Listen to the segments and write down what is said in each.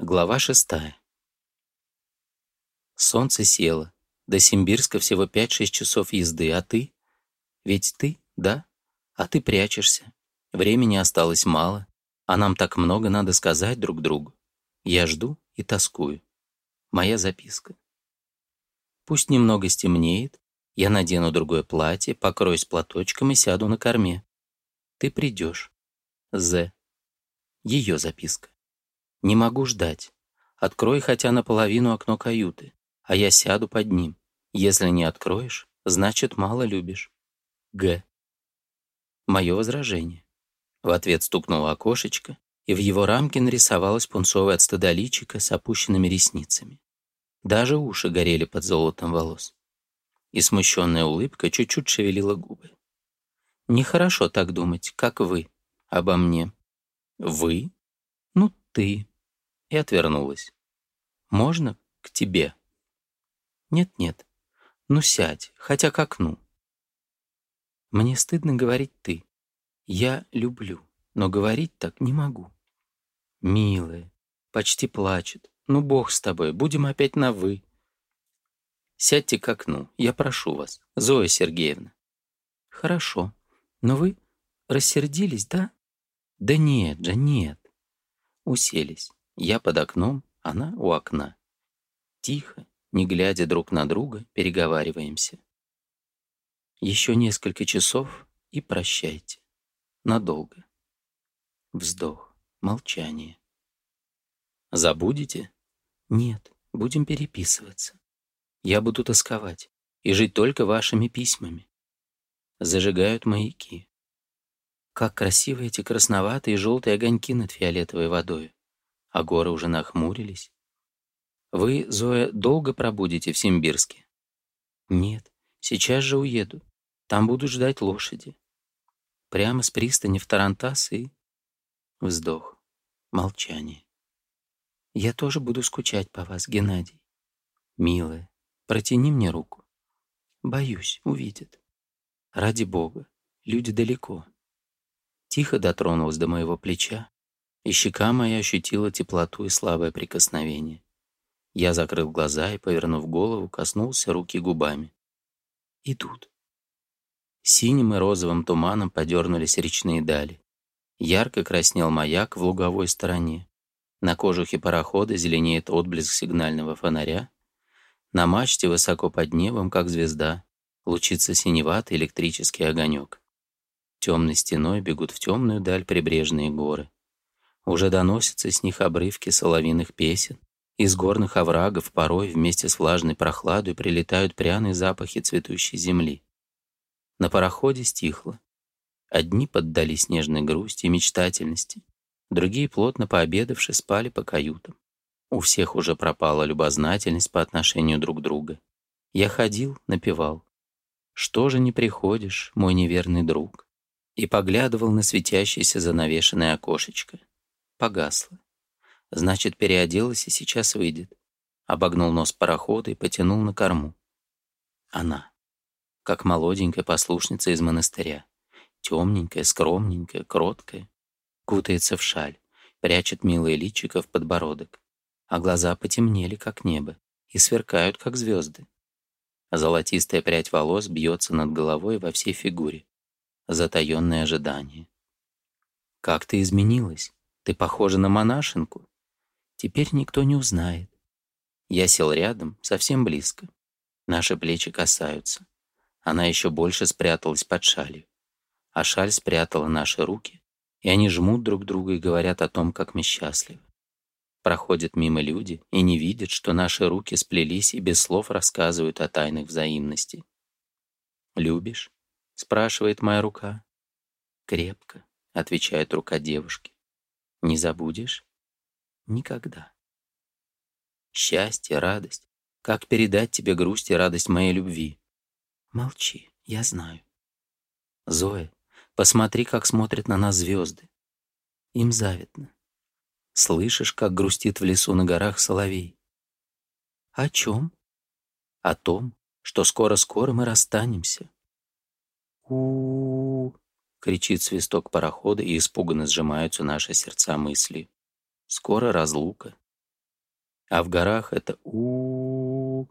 Глава шестая. Солнце село. До Симбирска всего 5-6 часов езды, а ты? Ведь ты, да? А ты прячешься. Времени осталось мало, а нам так много надо сказать друг другу. Я жду и тоскую. Моя записка. Пусть немного стемнеет, я надену другое платье, покроюсь платочком и сяду на корме. Ты придешь. З. Ее записка. «Не могу ждать. Открой хотя наполовину окно каюты, а я сяду под ним. Если не откроешь, значит, мало любишь». Г. Мое возражение. В ответ стукнуло окошечко, и в его рамке нарисовалась пунцовая от стыда личика с опущенными ресницами. Даже уши горели под золотом волос. И смущенная улыбка чуть-чуть шевелила губы. «Нехорошо так думать, как вы, обо мне». «Вы?» «Ну, ты» и отвернулась. «Можно к тебе?» «Нет-нет, ну сядь, хотя к окну». «Мне стыдно говорить ты. Я люблю, но говорить так не могу». «Милая, почти плачет. Ну, бог с тобой, будем опять на «вы». Сядьте к окну, я прошу вас, Зоя Сергеевна». «Хорошо, но вы рассердились, да?» «Да нет же, нет». Уселись. Я под окном, она у окна. Тихо, не глядя друг на друга, переговариваемся. Еще несколько часов и прощайте. Надолго. Вздох, молчание. Забудете? Нет, будем переписываться. Я буду тосковать и жить только вашими письмами. Зажигают маяки. Как красивы эти красноватые и желтые огоньки над фиолетовой водой а горы уже нахмурились. Вы, Зоя, долго пробудете в Симбирске? Нет, сейчас же уеду. Там буду ждать лошади. Прямо с пристани в Тарантас и... Вздох. Молчание. Я тоже буду скучать по вас, Геннадий. Милая, протяни мне руку. Боюсь, увидят. Ради бога, люди далеко. Тихо дотронулась до моего плеча, и щека моя ощутила теплоту и слабое прикосновение. Я закрыл глаза и, повернув голову, коснулся руки губами. И тут. Синим и розовым туманом подернулись речные дали. Ярко краснел маяк в луговой стороне. На кожухе парохода зеленеет отблеск сигнального фонаря. На мачте высоко под небом, как звезда, лучится синеватый электрический огонек. Темной стеной бегут в темную даль прибрежные горы. Уже доносятся с них обрывки соловиных песен. Из горных оврагов порой вместе с влажной прохладой прилетают пряные запахи цветущей земли. На пароходе стихло. Одни поддались снежной грусти и мечтательности, другие, плотно пообедавши, спали по каютам. У всех уже пропала любознательность по отношению друг друга. Я ходил, напевал. «Что же не приходишь, мой неверный друг?» и поглядывал на светящееся занавешенное окошечко. Погасла, Значит, переоделась и сейчас выйдет. Обогнул нос парохода и потянул на корму. Она. Как молоденькая послушница из монастыря. Темненькая, скромненькая, кроткая. Кутается в шаль, прячет милые личико в подбородок. А глаза потемнели, как небо, и сверкают, как звезды. Золотистая прядь волос бьется над головой во всей фигуре. Затаенное ожидание. «Как ты изменилась?» Ты похожа на монашенку. Теперь никто не узнает. Я сел рядом, совсем близко. Наши плечи касаются. Она еще больше спряталась под шалью. А шаль спрятала наши руки, и они жмут друг друга и говорят о том, как мы счастливы. Проходят мимо люди и не видят, что наши руки сплелись и без слов рассказывают о тайных взаимностей. «Любишь?» — спрашивает моя рука. «Крепко», — отвечает рука девушки. Не забудешь? Никогда. Счастье, радость. Как передать тебе грусть и радость моей любви? Молчи, я знаю. Зоя, посмотри, как смотрят на нас звезды. Им завидно. Слышишь, как грустит в лесу на горах соловей? О чем? О том, что скоро-скоро мы расстанемся. У-у-у. Кричит свисток парохода, и испуганно сжимаются наши сердца мысли. Скоро разлука. А в горах это у.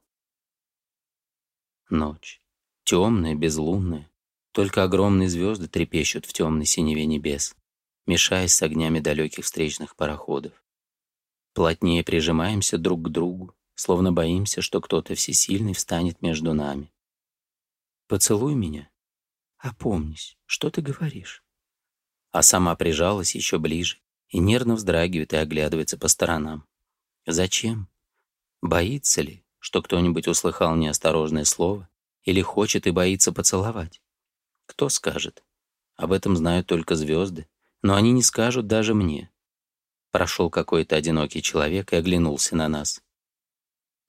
Ночь. Темная, безлунная. Только огромные звезды трепещут в темной синеве небес, мешаясь с огнями далеких встречных пароходов. Плотнее прижимаемся друг к другу, словно боимся, что кто-то всесильный встанет между нами. «Поцелуй меня», «Опомнись, что ты говоришь?» А сама прижалась еще ближе и нервно вздрагивает и оглядывается по сторонам. «Зачем? Боится ли, что кто-нибудь услыхал неосторожное слово или хочет и боится поцеловать? Кто скажет? Об этом знают только звезды, но они не скажут даже мне». Прошел какой-то одинокий человек и оглянулся на нас.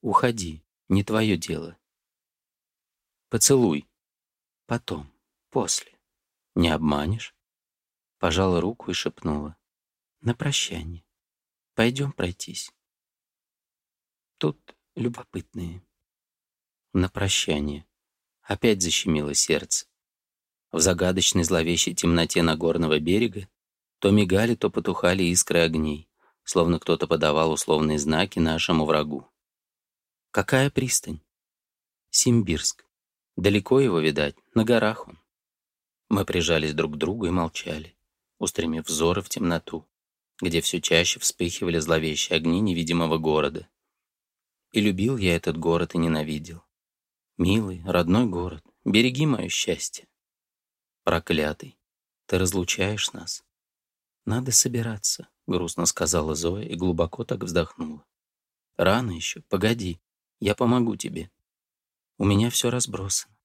«Уходи, не твое дело». «Поцелуй. Потом». После. Не обманешь. Пожала руку и шепнула. На прощание. Пойдем пройтись. Тут любопытные. На прощание. Опять защемило сердце. В загадочной зловещей темноте Нагорного берега то мигали, то потухали искры огней, словно кто-то подавал условные знаки нашему врагу. Какая пристань? Симбирск. Далеко его видать, на горах он. Мы прижались друг к другу и молчали, устремив взоры в темноту, где все чаще вспыхивали зловещие огни невидимого города. И любил я этот город и ненавидел. Милый, родной город, береги мое счастье. Проклятый, ты разлучаешь нас. Надо собираться, грустно сказала Зоя и глубоко так вздохнула. Рано еще, погоди, я помогу тебе. У меня все разбросано.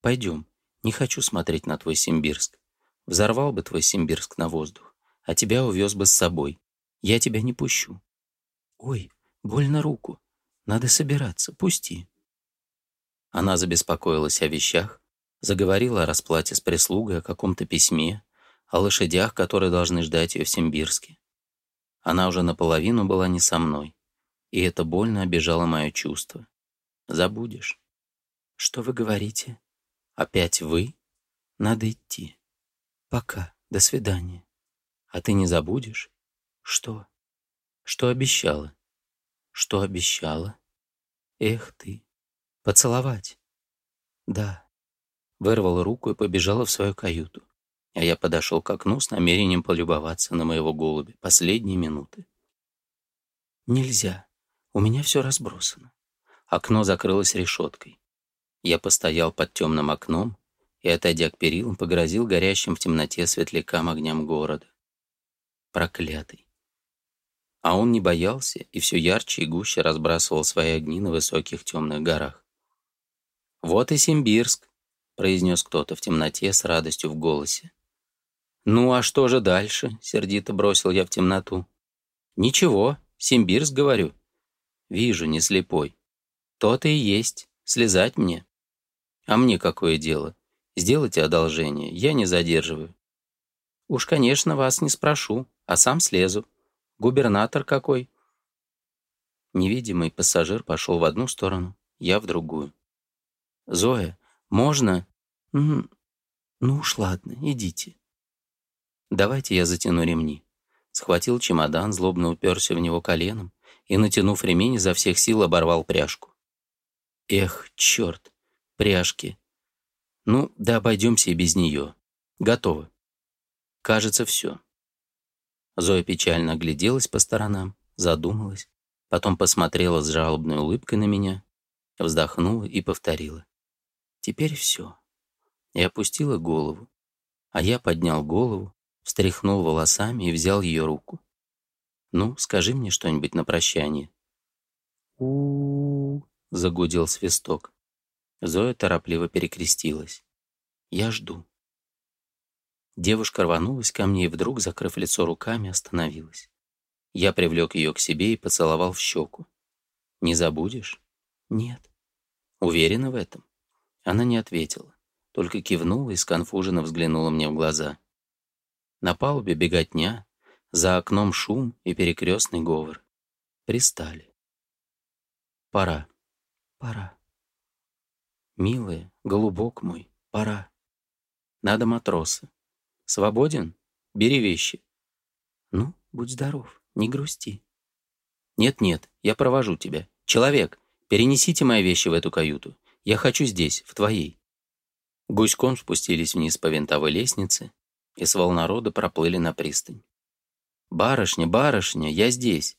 Пойдем, не хочу смотреть на твой Симбирск. Взорвал бы твой Симбирск на воздух, а тебя увез бы с собой. Я тебя не пущу. Ой, больно руку. Надо собираться, пусти. Она забеспокоилась о вещах, заговорила о расплате с прислугой, о каком-то письме, о лошадях, которые должны ждать ее в Симбирске. Она уже наполовину была не со мной, и это больно обижало мое чувство. Забудешь. Что вы говорите? «Опять вы? Надо идти. Пока. До свидания. А ты не забудешь? Что? Что обещала? Что обещала? Эх ты. Поцеловать? Да». Вырвала руку и побежала в свою каюту. А я подошел к окну с намерением полюбоваться на моего голубя последние минуты. «Нельзя. У меня все разбросано». Окно закрылось решеткой. Я постоял под темным окном и, отойдя к перилам, погрозил горящим в темноте светлякам огням города. Проклятый. А он не боялся и все ярче и гуще разбрасывал свои огни на высоких темных горах. «Вот и Симбирск», — произнес кто-то в темноте с радостью в голосе. «Ну а что же дальше?» — сердито бросил я в темноту. «Ничего, Симбирск, говорю». «Вижу, не слепой». «То-то и есть. Слезать мне». А мне какое дело? Сделайте одолжение, я не задерживаю. Уж, конечно, вас не спрошу, а сам слезу. Губернатор какой? Невидимый пассажир пошел в одну сторону, я в другую. «Зоя, можно?» «Ну уж ладно, идите». «Давайте я затяну ремни». Схватил чемодан, злобно уперся в него коленом и, натянув ремень, изо всех сил оборвал пряжку. «Эх, черт! пряжки. Ну, да обойдемся и без нее. Готово. Кажется, все. Зоя печально огляделась по сторонам, задумалась, потом посмотрела с жалобной улыбкой на меня, вздохнула и повторила. Теперь все. И опустила голову. А я поднял голову, встряхнул волосами и взял ее руку. «Ну, скажи мне что-нибудь на прощание». «У-у-у», загудел свисток. Зоя торопливо перекрестилась. «Я жду». Девушка рванулась ко мне и вдруг, закрыв лицо руками, остановилась. Я привлек ее к себе и поцеловал в щеку. «Не забудешь?» «Нет». «Уверена в этом?» Она не ответила, только кивнула и сконфуженно взглянула мне в глаза. На палубе беготня, за окном шум и перекрестный говор. Пристали. «Пора, пора». Милая, голубок мой, пора. Надо матроса. Свободен? Бери вещи. Ну, будь здоров, не грусти. Нет-нет, я провожу тебя. Человек, перенесите мои вещи в эту каюту. Я хочу здесь, в твоей. Гуськом спустились вниз по винтовой лестнице и с волнорода проплыли на пристань. «Барышня, барышня, я здесь».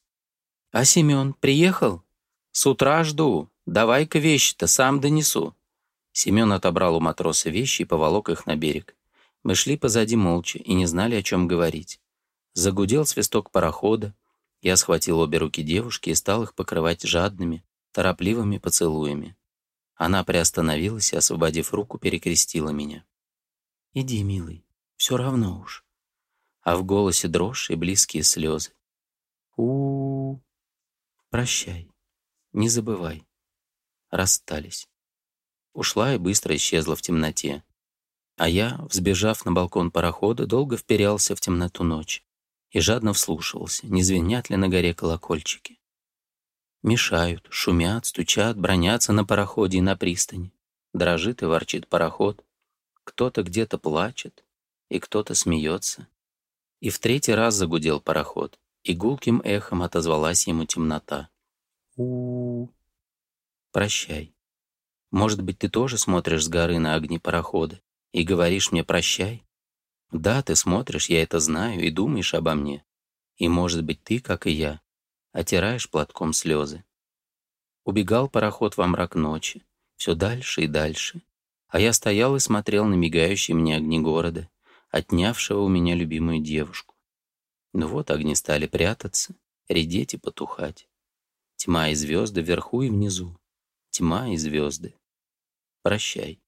«А Семен приехал?» «С утра жду. Давай-ка вещи-то, сам донесу». Семен отобрал у матроса вещи и поволок их на берег. Мы шли позади молча и не знали, о чем говорить. Загудел свисток парохода. Я схватил обе руки девушки и стал их покрывать жадными, торопливыми поцелуями. Она приостановилась и, освободив руку, перекрестила меня. «Иди, милый, все равно уж». А в голосе дрожь и близкие слезы. у, -у. Прощай, не забывай. Расстались ушла и быстро исчезла в темноте. А я, взбежав на балкон парохода, долго вперялся в темноту ночи и жадно вслушивался, не звенят ли на горе колокольчики. Мешают, шумят, стучат, бронятся на пароходе и на пристани. Дрожит и ворчит пароход. Кто-то где-то плачет, и кто-то смеется. И в третий раз загудел пароход, и гулким эхом отозвалась ему темнота. у -у. Прощай. Может быть, ты тоже смотришь с горы на огни парохода и говоришь мне «прощай»? Да, ты смотришь, я это знаю, и думаешь обо мне. И, может быть, ты, как и я, отираешь платком слезы. Убегал пароход во мрак ночи, все дальше и дальше, а я стоял и смотрел на мигающие мне огни города, отнявшего у меня любимую девушку. Ну вот огни стали прятаться, редеть и потухать. Тьма и звезды вверху и внизу. Тьма и звезды. Прощай.